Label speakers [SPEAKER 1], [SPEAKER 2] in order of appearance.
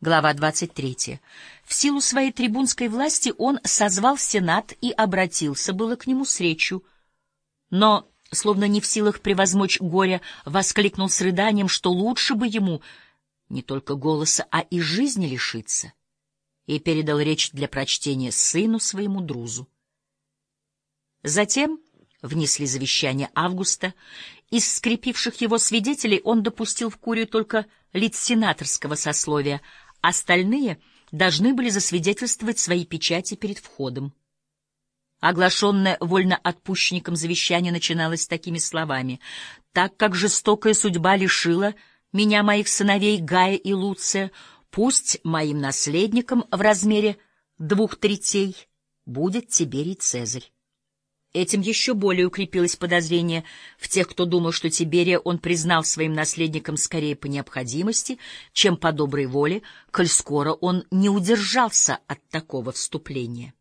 [SPEAKER 1] Глава 23. В силу своей трибунской власти он созвал Сенат и обратился было к нему с речью. Но, словно не в силах превозмочь горе, воскликнул с рыданием, что лучше бы ему не только голоса, а и жизни лишиться, и передал речь для прочтения сыну своему Друзу. Затем внесли завещание Августа. Из скрепивших его свидетелей он допустил в Курию только лиц сенаторского сословия — Остальные должны были засвидетельствовать свои печати перед входом. Оглашенное вольноотпущенником завещание начиналось такими словами. «Так как жестокая судьба лишила меня моих сыновей Гая и Луция, пусть моим наследником в размере двух третей будет Тиберий Цезарь. Этим еще более укрепилось подозрение в тех, кто думал, что Тиберия он признал своим наследником скорее по необходимости, чем по доброй воле, коль скоро он не удержался от такого вступления.